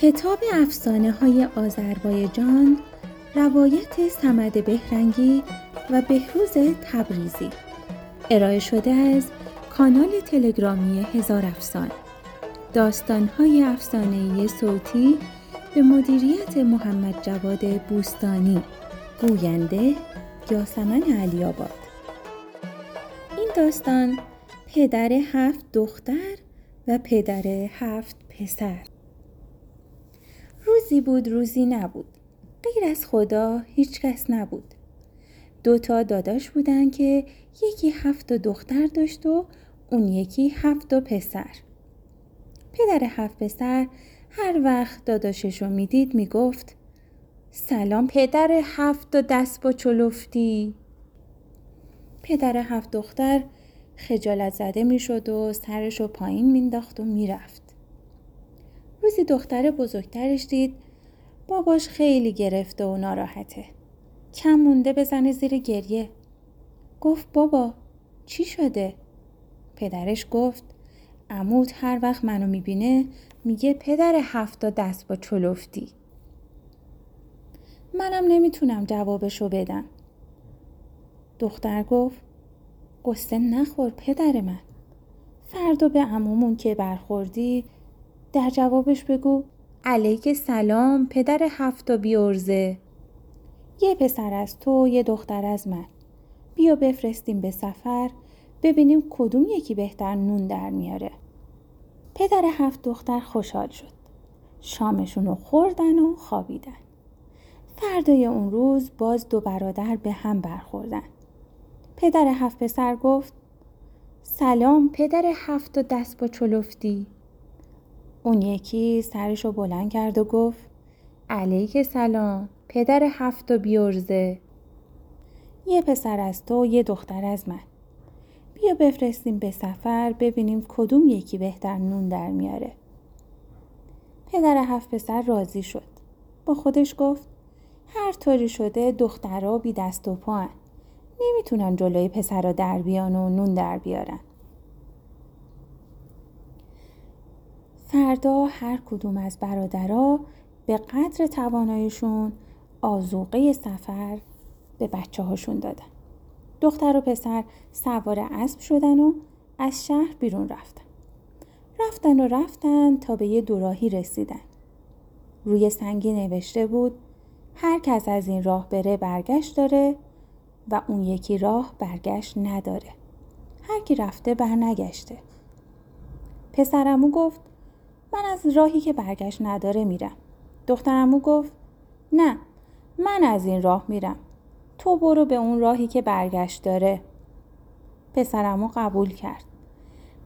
کتاب افسانه های آذربایجان روایت سمد بهرنگی و بهروز تبریزی. ارائه شده از کانال تلگرامی هزار افسان. داستان های افسانه صوتی به مدیریت محمد جواد بوستانی. گوینده یاسمن علی آباد. این داستان پدر هفت دختر و پدر هفت پسر. روزی بود روزی نبود. غیر از خدا هیچ کس نبود. دو تا داداش بودن که یکی هفت دختر داشت و اون یکی هفت پسر. پدر هفت پسر هر وقت داداشش رو می‌دید می‌گفت سلام پدر هفت و دست با چلفتی پدر هفت دختر خجالت زده می‌شد و سرش رو پایین مینداخت و می‌رفت. روزی دختر بزرگترش دید باباش خیلی گرفته و ناراحته. کم مونده بزنه زیر گریه. گفت بابا چی شده؟ پدرش گفت عمود هر وقت منو می‌بینه میگه پدر هفتا دست با چلفتی. منم نمی‌تونم جوابشو بدم. دختر گفت قصه نخور پدر من. فردا به عمومون که برخوردی در جوابش بگو. علیک سلام پدر هفتا بیورزه یه پسر از تو یه دختر از من. بیا بفرستیم به سفر ببینیم کدوم یکی بهتر نون در میاره. پدر هفت دختر خوشحال شد. شامشون رو خوردن و خوابیدن. فردای اون روز باز دو برادر به هم برخوردن. پدر هفت پسر گفت سلام پدر هفت و دست با چلفتی اون یکی سرشو بلند کرد و گفت علیک سلام پدر هفت و بیورزه. یه پسر از تو یه دختر از من. بیا بفرستیم به سفر ببینیم کدوم یکی بهتر نون در میاره. پدر هفت پسر راضی شد. با خودش گفت هر طوری شده دخترها بی دست و پا نمی‌تونن جلوی پسرا در بیان و نون در بیارن. فردا هر کدوم از برادرها به قدر تواناییشون آزوقه سفر به بچه هاشون دادن. دختر و پسر سوار اسب شدن و از شهر بیرون رفتن. رفتن و رفتن تا به یه دوراهی رسیدن. روی سنگی نوشته بود هر کس از این راه بره برگشت داره و اون یکی راه برگشت نداره. هر کی رفته برنگشته. پسرمو گفت من از راهی که برگشت نداره میرم. دخترمو گفت نه من از این راه میرم. تو برو به اون راهی که برگشت داره. پسرمو قبول کرد.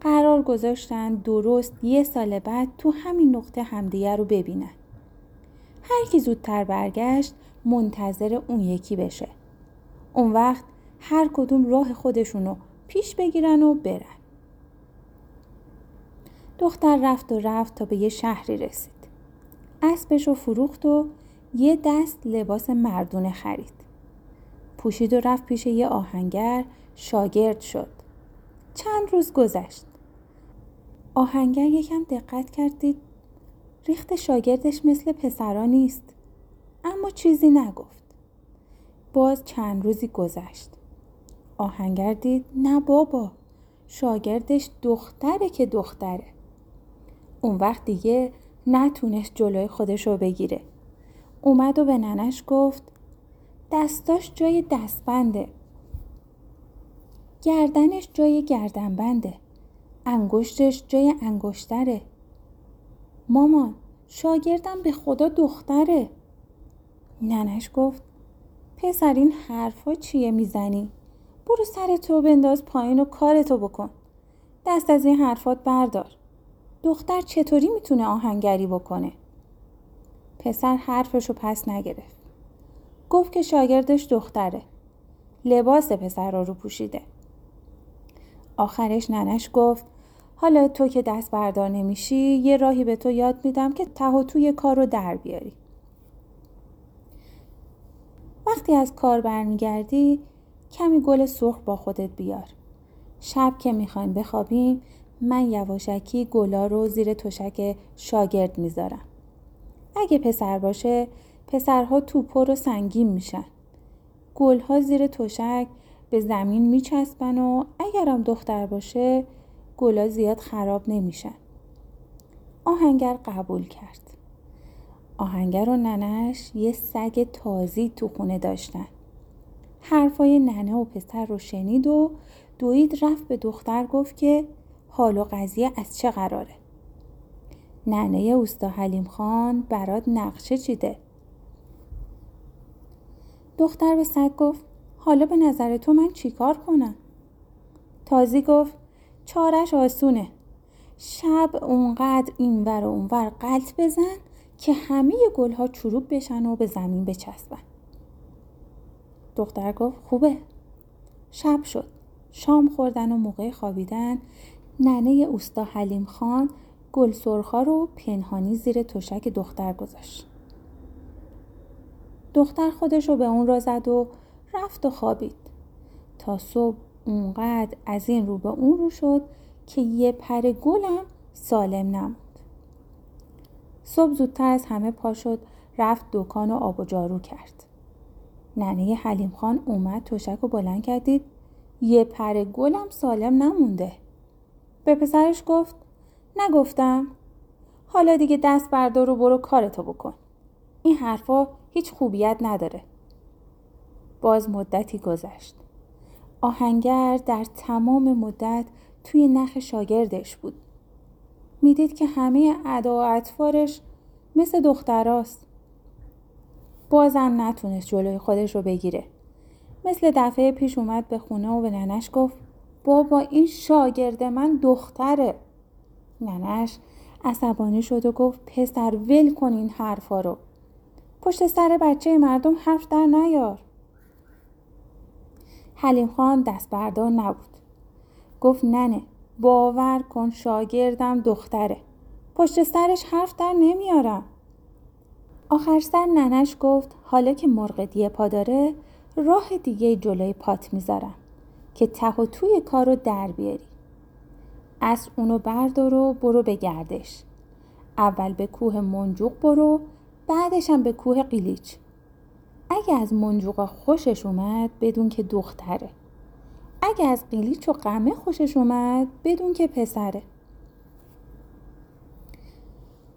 قرار گذاشتن درست یه سال بعد تو همین نقطه همدیگه رو ببینن. هر کی زودتر برگشت منتظر اون یکی بشه. اون وقت هر کدوم راه خودشونو پیش بگیرن و برن. دختر رفت و رفت تا به یه شهری رسید. اسبش رو فروخت و یه دست لباس مردونه خرید. پوشید و رفت پیش یه آهنگر شاگرد شد. چند روز گذشت. آهنگر یکم دقت کردید ریخت شاگردش مثل پسرا نیست. اما چیزی نگفت. باز چند روزی گذشت. آهنگر دید نه بابا شاگردش دختره که دختره. اون وقت دیگه نتونست جلوی خودش رو بگیره. اومد و به ننش گفت دستاش جای دستبنده. گردنش جای گردنبنده. انگشتش جای انگشتره. مامان شاگردم به خدا دختره. ننش گفت پسر این حرفا چیه می‌زنی؟ برو سر تو بنداز پایین و کارتو بکن. دست از این حرفات بردار. دختر چطوری می‌تونه آهنگری بکنه؟ پسر حرفشو پس نگرفت. گفت که شاگردش دختره. لباس پسر رو پوشیده. آخرش ننش گفت حالا تو که دست بردار نمیشی یه راهی به تو یاد میدم که ته و توی کار رو در بیاری. وقتی از کار برمیگردی کمی گل سرخ با خودت بیار. شب که می‌خوایم بخوابیم من یواشکی گلا رو زیر تشک شاگرد می‌ذارم. اگه پسر باشه پسرها توپر و سنگین میشن. گلها زیر تشک به زمین میچسبن و اگرم دختر باشه گلا زیاد خراب نمیشن. آهنگر قبول کرد. آهنگر و ننش یه سگ تازی تو خونه داشتن. حرفای ننه و پسر رو شنید و دوید رفت به دختر گفت که حال و قضیه از چه قراره؟ ننه اوستا حلیم خان برات نقشه چیده. دختر به سگ گفت حالا به نظر تو من چیکار کنم؟ تازی گفت چارش آسونه. شب اونقدر اینور و اونور قلط بزن که همه گلها چروک بشن و به زمین بچسبن. دختر گفت خوبه. شب شد. شام خوردن و موقع خوابیدن ننه اوستا حلیم خان گل سرخا رو پنهانی زیر تشک دختر گذاشت. دختر خودش رو به اون را زد و رفت و خوابید. تا صبح اونقدر از این رو به اون رو شد که یه پر گلم سالم نموند. صبح زودتر از همه پا شد رفت دکان و آب و جارو کرد. ننه حلیم خان اومد تشک و بلند کردید یه پر گلم سالم نمونده. به پسرش گفت نگفتم حالا دیگه دست بردار و برو کارتو بکن. این حرفا هیچ خوبیت نداره. باز مدتی گذشت. آهنگر در تمام مدت توی نخ شاگردش بود. می‌دید که همه ادا و اطفارش مثل دختراست. بازم نتونست جلوی خودش رو بگیره. مثل دفعه پیش اومد به خونه و به ننش گفت بابا این شاگرد من دختره. ننش عصبانی شد و گفت پسر ول کن این حرفا رو. پشت سر بچه مردم حرف در نیار. حلیم خان دست بردار نبود. گفت ننه باور کن شاگردم دختره. پشت سرش حرف در نمیارم. آخر سر ننش گفت حالا که مرغ دیه پا داره راه دیگه جلوی پات می‌ذارم که ته و توی کار در بیاری. از اونو بردار و برو به گردش. اول به کوه منجوق برو بعدش هم به کوه قیلیچ. اگه از منجوقا خوشش اومد بدون که دختره. اگه از قیلیچ و قمه خوشش اومد بدون که پسره.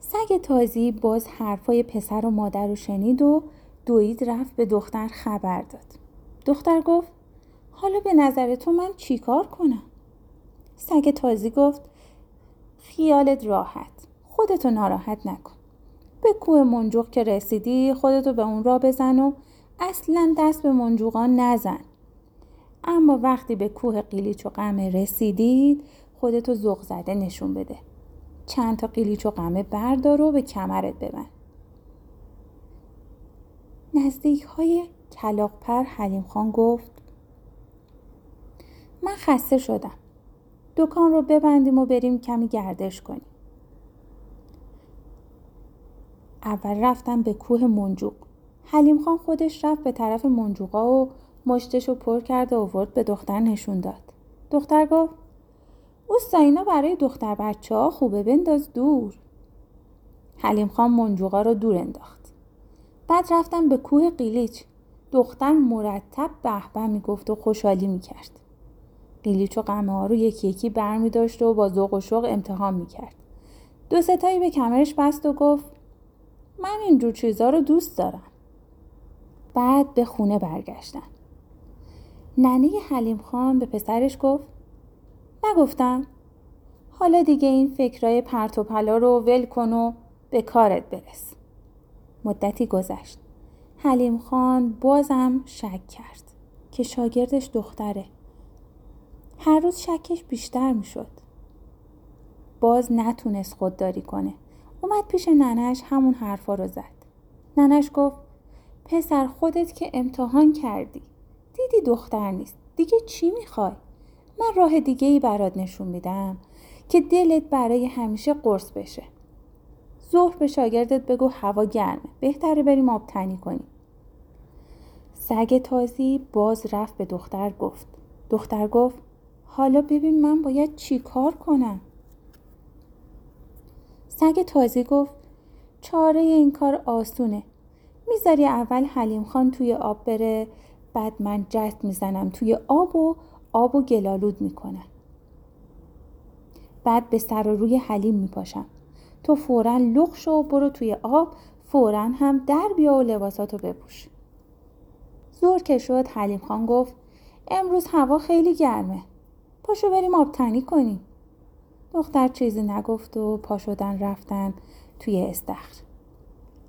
سگ تازی باز حرفای پسر و مادر رو شنید و دوید رفت به دختر خبر داد. دختر گفت حالا به نظر تو من چیکار کنم؟ سگ تازی گفت خیالت راحت. خودتو ناراحت نکن. به کوه منجوق که رسیدی خودتو به اون را بزن و اصلا دست به منجوقان نزن. اما وقتی به کوه قیلیچ و قمه رسیدید خودتو زغ زده نشون بده. چند تا قیلیچ و قمه بردار و به کمرت ببند. نزدیک های کلاقپر حلیم خان گفت من خسته شدم. دکان رو ببندیم و بریم کمی گردش کنیم. اول رفتم به کوه منجوق. حلیم خان خودش رفت به طرف منجوقا و مشتش رو پر کرد و آورد به دختر نشون داد. دختر گفت اوستا اینا برای دختر بچه ها خوبه بنداز دور. حلیم خان منجوقا رو دور انداخت. بعد رفتم به کوه قیلیچ. دختر مرتب به می‌گفت و خوشحالی می‌کرد. قیلیچ و قمه ها رو یکی یکی بر می داشت و با ذوق و شوق امتحان می‌کرد. دو ستایی به کمرش بست و گفت من اینجور چیزا رو دوست دارم. بعد به خونه برگشتن. ننه حلیم خان به پسرش گفت نگفتم حالا دیگه این فکرای پرت و پلا رو ول کن و به کارت برس. مدتی گذشت. حلیم خان بازم شک کرد که شاگردش دختره. هر روز شکش بیشتر می شد. باز نتونست خودداری کنه. اومد پیش ننش همون حرفا رو زد. ننش گفت پسر خودت که امتحان کردی. دیدی دختر نیست. دیگه چی می‌خوای؟ من راه دیگه ای برات نشون میدم که دلت برای همیشه قرص بشه. ظهر به شاگردت بگو هوا گرمه. بهتره بریم آب تنی کنیم. سگ تازی باز رفت به دختر گفت. دختر گفت حالا ببین من باید چی کار کنم؟ سگ تازی گفت چاره این کار آسونه. می‌ذاری اول حلیم خان توی آب بره بعد من جست می‌زنم توی آب و آب و گلالود می‌کنم بعد به سر و روی حلیم میپاشم. تو فورا لغ شو و برو توی آب فورا هم در بیا و لباساتو بپوش. زور که شد حلیم خان گفت امروز هوا خیلی گرمه. پاشو بریم آبتنی کنیم. دختر چیزی نگفت و پا شدن رفتن توی استخر.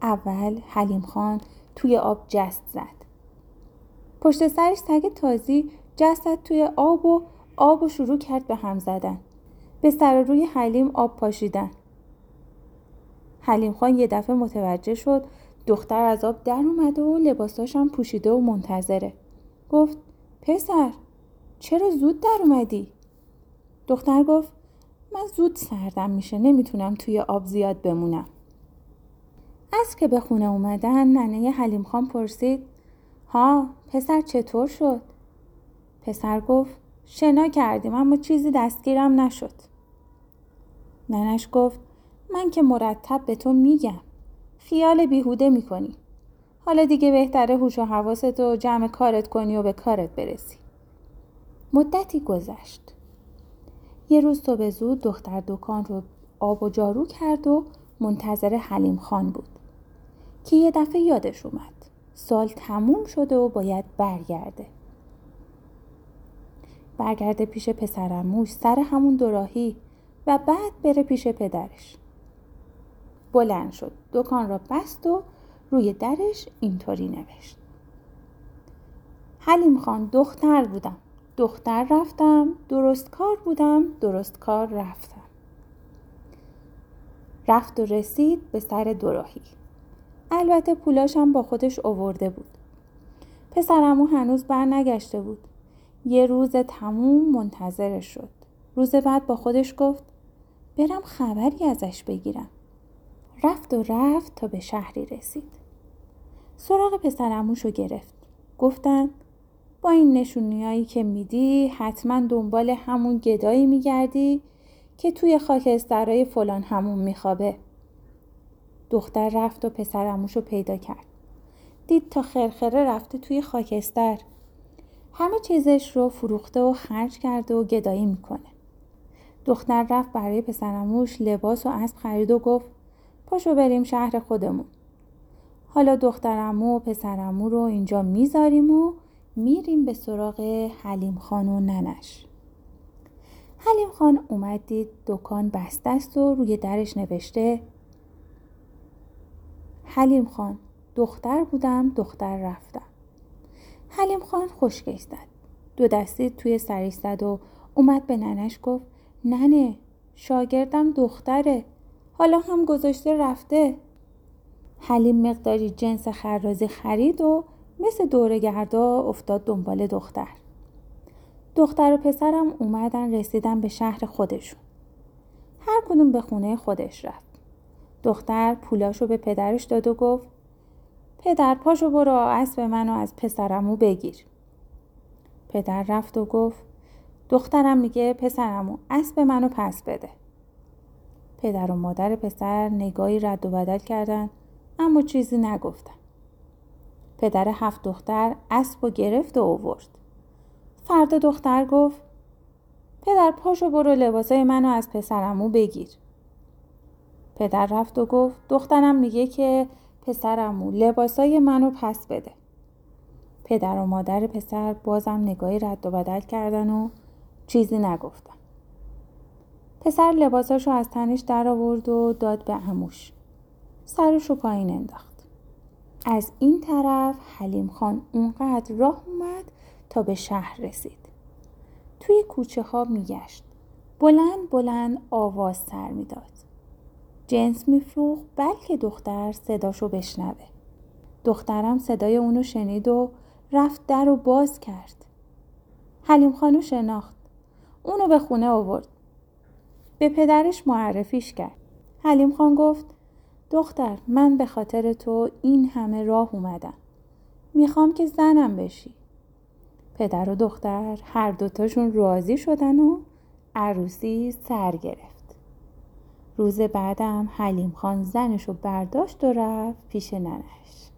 اول حلیم خان توی آب جست زد. پشت سرش سگ تازی جست توی آب و آب و شروع کرد به هم زدن. به سر روی حلیم آب پاشیدن. حلیم خان یه دفعه متوجه شد دختر از آب در اومده و لباساشم پوشیده و منتظره. گفت پسر؟ چرا زود در اومدی؟ دختر گفت من زود سردم میشه نمی‌تونم توی آب زیاد بمونم از که به خونه اومدن ننه حلیم خان پرسید ها پسر چطور شد؟ پسر گفت شنا کردیم اما چیزی دستگیرم نشد ننش گفت من که مرتب به تو میگم خیال بیهوده می‌کنی حالا دیگه بهتره هوش و حواست و جمع کارت کنی و به کارت برسی مدتی گذشت. یه روز صبح زود دختر دکان رو آب و جارو کرد و منتظر حلیم خان بود که یه دفعه یادش اومد. سال تموم شده و باید برگرده. برگرده پیش پسرموش سر همون دوراهی و بعد بره پیش پدرش. بلند شد دکان را بست و روی درش اینطوری نوشت. حلیم خان دختر بودم. دختر رفتم درست کار بودم درست کار رفتم. رفت و رسید به سر دوراهی. البته پولاشم با خودش اوورده بود. پسرمو هنوز بر نگشته بود. یه روز تموم منتظرش شد. روز بعد با خودش گفت برم خبری ازش بگیرم. رفت و رفت تا به شهری رسید. سراغ پسرموش گرفت. گفتن این نشونیایی که میدی حتما دنبال همون گدایی میگردی که توی خاکسترهای فلان همون میخوابه. دختر رفت و پسر رو پیدا کرد. دید تا خرخره رفته توی خاکستر. همه چیزش رو فروخته و خرج کرده و گدایی می‌کنه. دختر رفت برای پسرموش لباس و اسب خرید و گفت پاشو بریم شهر خودمون. حالا دخترمو و پسرمو رو اینجا می‌ذاریم و میریم به سراغ حلیم خان و ننش. حلیم خان اومد دید دکان بسته است و روی درش نوشته حلیم خان دختر بودم دختر رفتم. حلیم خان خوشگش زد. دو دستی توی سریش زد و اومد به ننش گفت ننه شاگردم دختره. حالا هم گذاشته رفته. حلیم مقداری جنس خرازی خرید و مثل دورگردا افتاد دنبال دختر. دختر و پسرم اومدن رسیدن به شهر خودشون. هر کدوم به خونه خودش رفت. دختر پولاشو به پدرش داد و گفت پدر پاشو برو اسب منو از پسرمو بگیر. پدر رفت و گفت دخترم میگه پسرمو اسب منو پس بده. پدر و مادر پسر نگاهی رد و بدل کردن اما چیزی نگفتن. پدر هفت دختر اسب و گرفت و اوورد. فردا دختر گفت پدر پاشو برو لباسای منو از پسرمو بگیر. پدر رفت و گفت دخترم میگه که پسرمو لباسای منو پس بده. پدر و مادر پسر بازم نگاهی رد و بدل کردن و چیزی نگفتن. پسر لباساشو از تنش در آورد و داد به عموش. سرشو پایین انداخت. از این طرف حلیم خان اونقدر راه اومد تا به شهر رسید. توی کوچه ها میگشت. بلند بلند آواز سر می‌داد. جنس میفروخ بلکه دختر صداشو بشنوه. دخترم صدای اونو شنید و رفت در و باز کرد. حلیم خانو شناخت. اونو به خونه آورد. به پدرش معرفیش کرد. حلیم خان گفت دختر من به خاطر تو این همه راه اومدم. می‌خوام که زنم بشی. پدر و دختر هر دوتاشون راضی شدن و عروسی سر گرفت. روز بعدم حلیم خان زنشو برداشت و رفت پیش ننش